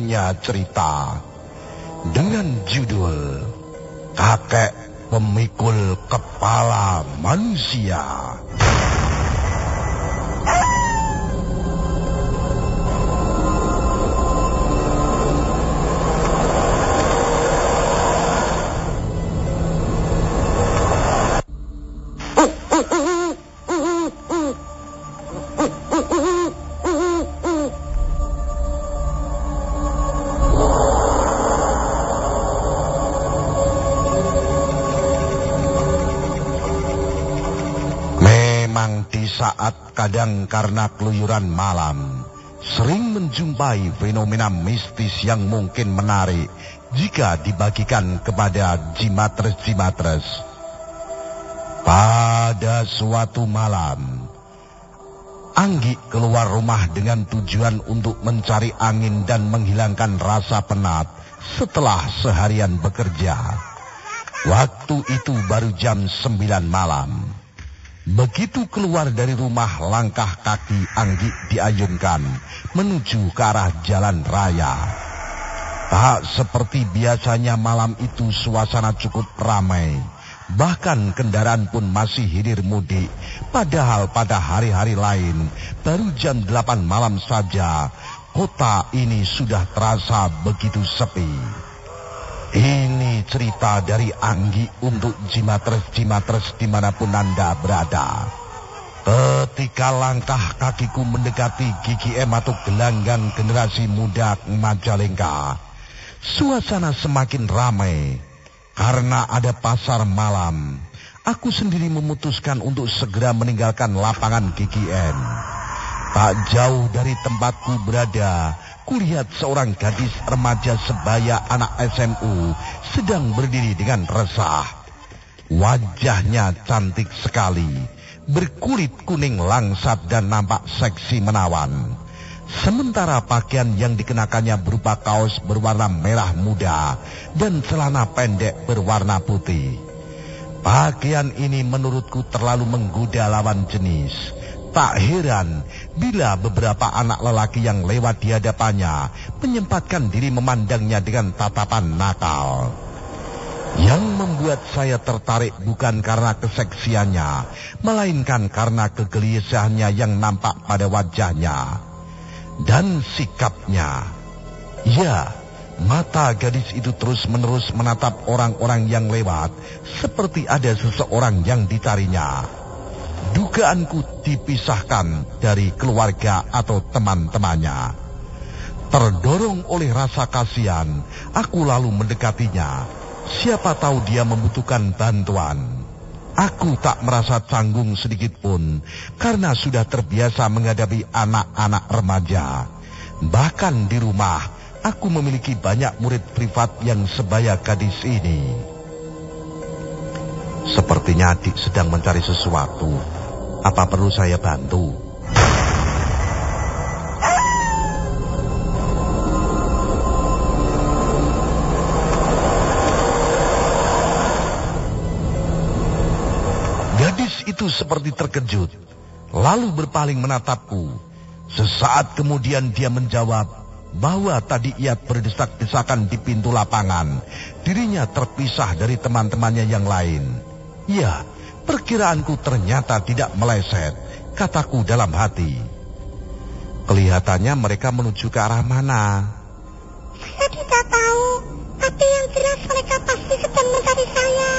punya cerita dengan judul Kakek Pemikul Kepala Manusia. Saat kadang karena keluyuran malam, sering menjumpai fenomena mistis yang mungkin menarik jika dibagikan kepada jimatres-jimatres. Pada suatu malam, Anggi keluar rumah dengan tujuan untuk mencari angin dan menghilangkan rasa penat setelah seharian bekerja. Waktu itu baru jam sembilan malam. Begitu keluar dari rumah, langkah kaki Anggi diayunkan menuju ke arah jalan raya. Tak seperti biasanya malam itu suasana cukup ramai. Bahkan kendaraan pun masih hilir mudik. Padahal pada hari-hari lain, baru jam 8 malam saja, kota ini sudah terasa begitu sepi. Ini cerita dari Anggi untuk jimatres-jimatres di mana pun Anda berada. Ketika langkah kakiku mendekati gigi em atau gelanggang generasi muda Majalengka, suasana semakin ramai karena ada pasar malam. Aku sendiri memutuskan untuk segera meninggalkan lapangan GGN. Tak jauh dari tempatku berada, kulihat seorang gadis remaja sebaya anak SMU sedang berdiri dengan resah. Wajahnya cantik sekali, berkulit kuning langsat dan nampak seksi menawan. Sementara pakaian yang dikenakannya berupa kaos berwarna merah muda dan celana pendek berwarna putih. Pakaian ini menurutku terlalu menggoda lawan jenis. Tak heran bila beberapa anak lelaki yang lewat di hadapannya menyempatkan diri memandangnya dengan tatapan nakal. Yang membuat saya tertarik bukan karena keseksiannya, melainkan karena kegelisahannya yang nampak pada wajahnya dan sikapnya. Ya, mata gadis itu terus-menerus menatap orang-orang yang lewat seperti ada seseorang yang ditarinya. Dugaanku dipisahkan dari keluarga atau teman-temannya. Terdorong oleh rasa kasihan, aku lalu mendekatinya. Siapa tahu dia membutuhkan bantuan. Aku tak merasa canggung sedikit pun karena sudah terbiasa menghadapi anak-anak remaja. Bahkan di rumah, aku memiliki banyak murid privat yang sebaya gadis ini. Sepertinya adik sedang mencari sesuatu. Apa perlu saya bantu? Gadis itu seperti terkejut, lalu berpaling menatapku. Sesaat kemudian dia menjawab bahwa tadi ia berdesak-desakan di pintu lapangan. Dirinya terpisah dari teman-temannya yang lain. Ya, Perkiraanku ternyata tidak meleset, kataku dalam hati. Kelihatannya mereka menuju ke arah mana? Saya tidak tahu, tapi yang jelas mereka pasti sedang mencari saya.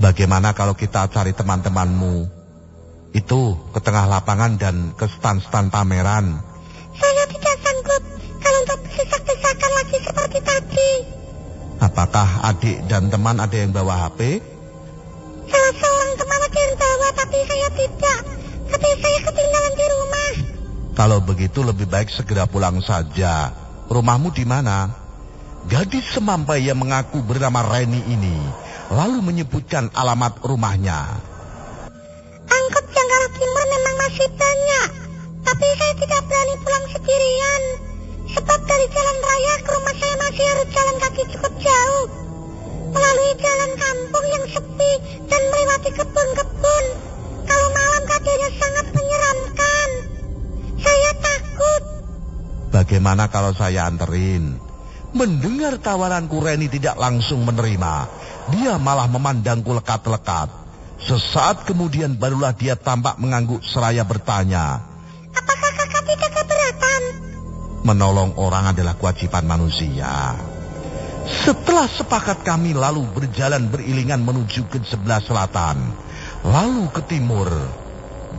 Bagaimana kalau kita cari teman-temanmu? Itu ke tengah lapangan dan ke stan-stan pameran. Saya tidak sanggup kalau untuk berdesak-desakan lagi seperti tadi. Apakah adik dan teman ada yang bawa HP? Salah seorang teman ada yang bawa, tapi saya tidak. Tapi saya ketinggalan di rumah. Kalau begitu lebih baik segera pulang saja. Rumahmu di mana? Gadis semampai yang mengaku bernama Reni ini lalu menyebutkan alamat rumahnya. Angkot yang arah timur memang masih banyak, tapi saya tidak berani pulang sendirian. Sebab dari jalan raya ke rumah saya masih harus jalan kaki cukup jauh melalui jalan kampung yang sepi dan melewati kebun-kebun. Kalau malam keadaannya sangat menyeramkan. Saya takut. Bagaimana kalau saya anterin? Mendengar tawaranku Reni tidak langsung menerima. Dia malah memandangku lekat-lekat. Sesaat kemudian barulah dia tampak mengangguk seraya bertanya. Apakah kakak tidak keberatan? Menolong orang adalah kewajiban manusia. Setelah sepakat kami lalu berjalan beriringan menuju ke sebelah selatan. Lalu ke timur.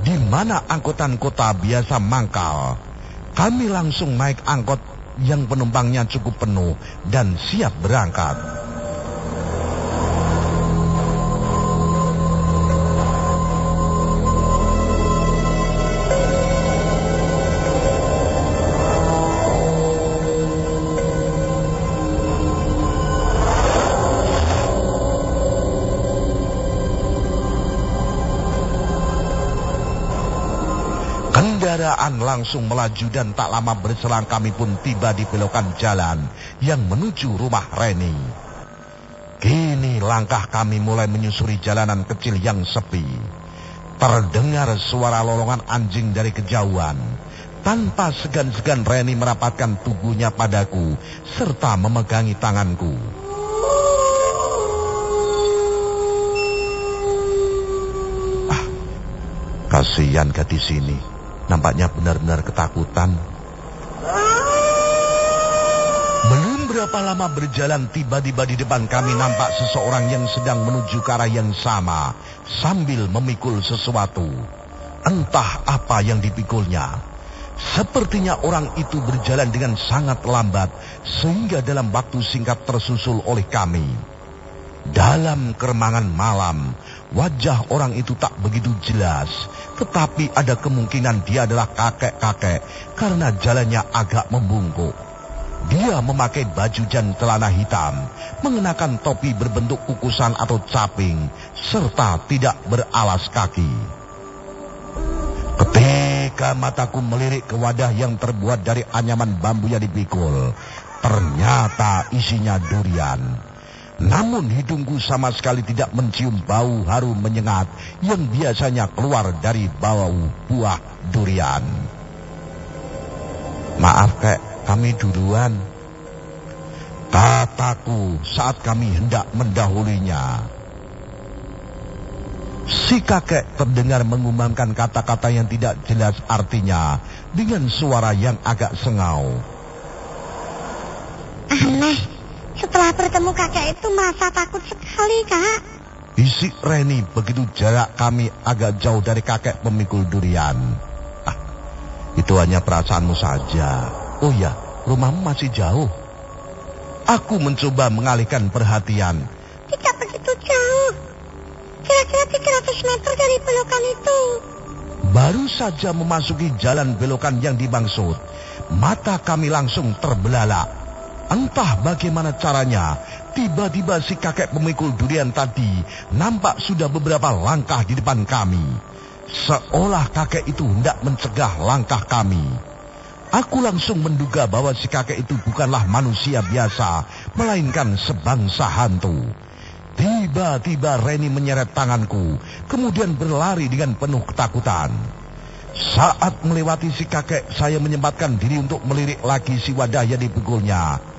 Di mana angkutan kota biasa mangkal. Kami langsung naik angkot yang penumpangnya cukup penuh dan siap berangkat. Kendaraan langsung melaju dan tak lama berselang kami pun tiba di belokan jalan yang menuju rumah Reni. Kini langkah kami mulai menyusuri jalanan kecil yang sepi. Terdengar suara lolongan anjing dari kejauhan. Tanpa segan-segan Reni merapatkan tubuhnya padaku serta memegangi tanganku. Ah, kasihan gadis ini. Nampaknya benar-benar ketakutan. Belum berapa lama berjalan, tiba-tiba di depan kami nampak seseorang yang sedang menuju ke arah yang sama, sambil memikul sesuatu. Entah apa yang dipikulnya. Sepertinya orang itu berjalan dengan sangat lambat, sehingga dalam waktu singkat tersusul oleh kami. Dalam keremangan malam, wajah orang itu tak begitu jelas, tetapi ada kemungkinan dia adalah kakek-kakek karena jalannya agak membungkuk. Dia memakai baju dan celana hitam, mengenakan topi berbentuk kukusan atau caping, serta tidak beralas kaki. Ketika mataku melirik ke wadah yang terbuat dari anyaman bambu yang dipikul, ternyata isinya durian. Namun hidungku sama sekali tidak mencium bau harum menyengat yang biasanya keluar dari bau buah durian. Maaf kek, kami duluan. Kataku saat kami hendak mendahulinya. Si kakek terdengar mengumandangkan kata-kata yang tidak jelas artinya dengan suara yang agak sengau. Aneh, setelah bertemu kakek itu masa takut sekali, Kak. Bisik Reni begitu jarak kami agak jauh dari kakek pemikul durian. Ah, itu hanya perasaanmu saja. Oh ya, rumahmu masih jauh. Aku mencoba mengalihkan perhatian. Tidak begitu jauh. Kira-kira 300 meter dari belokan itu. Baru saja memasuki jalan belokan yang dimaksud, mata kami langsung terbelalak. Entah bagaimana caranya, tiba-tiba si kakek pemikul durian tadi nampak sudah beberapa langkah di depan kami. Seolah kakek itu hendak mencegah langkah kami. Aku langsung menduga bahwa si kakek itu bukanlah manusia biasa, melainkan sebangsa hantu. Tiba-tiba Reni menyeret tanganku, kemudian berlari dengan penuh ketakutan. Saat melewati si kakek, saya menyempatkan diri untuk melirik lagi si wadah yang dipukulnya.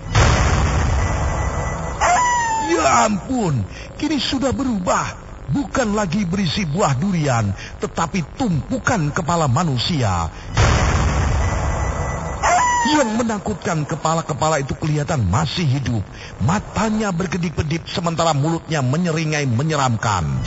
Ya ampun, kini sudah berubah. Bukan lagi berisi buah durian, tetapi tumpukan kepala manusia. Yang menakutkan kepala-kepala itu kelihatan masih hidup. Matanya berkedip-kedip sementara mulutnya menyeringai menyeramkan.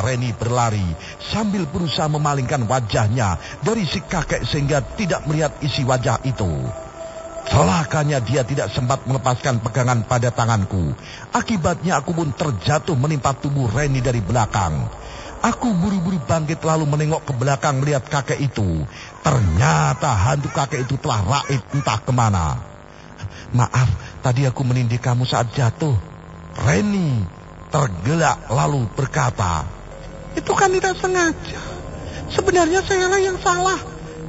Reni berlari sambil berusaha memalingkan wajahnya dari si kakek sehingga tidak melihat isi wajah itu. Celakanya dia tidak sempat melepaskan pegangan pada tanganku. Akibatnya aku pun terjatuh menimpa tubuh Reni dari belakang. Aku buru-buru bangkit lalu menengok ke belakang melihat kakek itu. Ternyata hantu kakek itu telah raib entah ke mana. Maaf, tadi aku menindih kamu saat jatuh. Reni tergelak lalu berkata, itu kan tidak sengaja. Sebenarnya saya lah yang salah.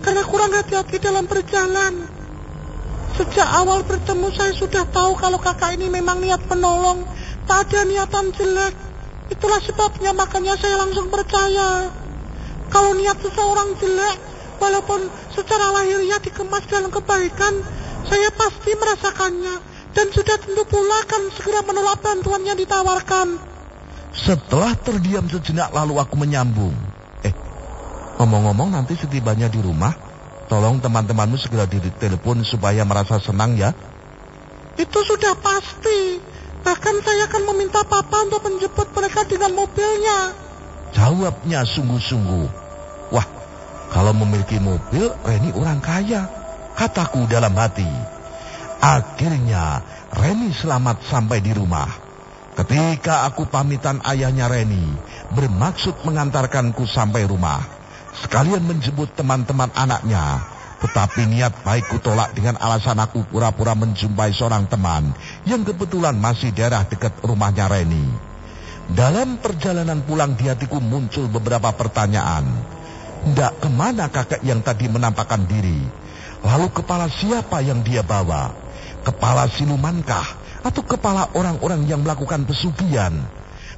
karena kurang hati-hati dalam berjalan. Sejak awal bertemu saya sudah tahu kalau kakak ini memang niat penolong, tak ada niatan jelek. Itulah sebabnya makanya saya langsung percaya. Kalau niat seseorang jelek, walaupun secara lahiriah dikemas dalam kebaikan, saya pasti merasakannya dan sudah tentu pula akan segera menolak bantuan yang ditawarkan. Setelah terdiam sejenak lalu aku menyambung. Eh, ngomong-ngomong nanti setibanya di rumah, tolong teman-temanmu segera ditelepon supaya merasa senang ya. Itu sudah pasti. Bahkan saya akan meminta papa untuk menjemput mereka dengan mobilnya. Jawabnya sungguh-sungguh. Wah, kalau memiliki mobil, Reni orang kaya. Kataku dalam hati. Akhirnya, Reni selamat sampai di rumah. Ketika aku pamitan ayahnya Reni, bermaksud mengantarkanku sampai rumah, sekalian menjemput teman-teman anaknya, tetapi niat baikku tolak dengan alasan aku pura-pura menjumpai seorang teman yang kebetulan masih daerah dekat rumahnya Reni. Dalam perjalanan pulang di hatiku muncul beberapa pertanyaan. Ndak ke mana kakek yang tadi menampakkan diri? Lalu kepala siapa yang dia bawa? Kepala silumankah? Atau kepala orang-orang yang melakukan pesugihan.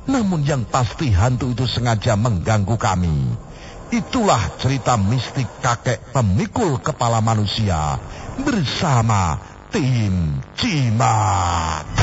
Namun yang pasti hantu itu sengaja mengganggu kami. Itulah cerita mistik kakek pemikul kepala manusia bersama tim Cimat.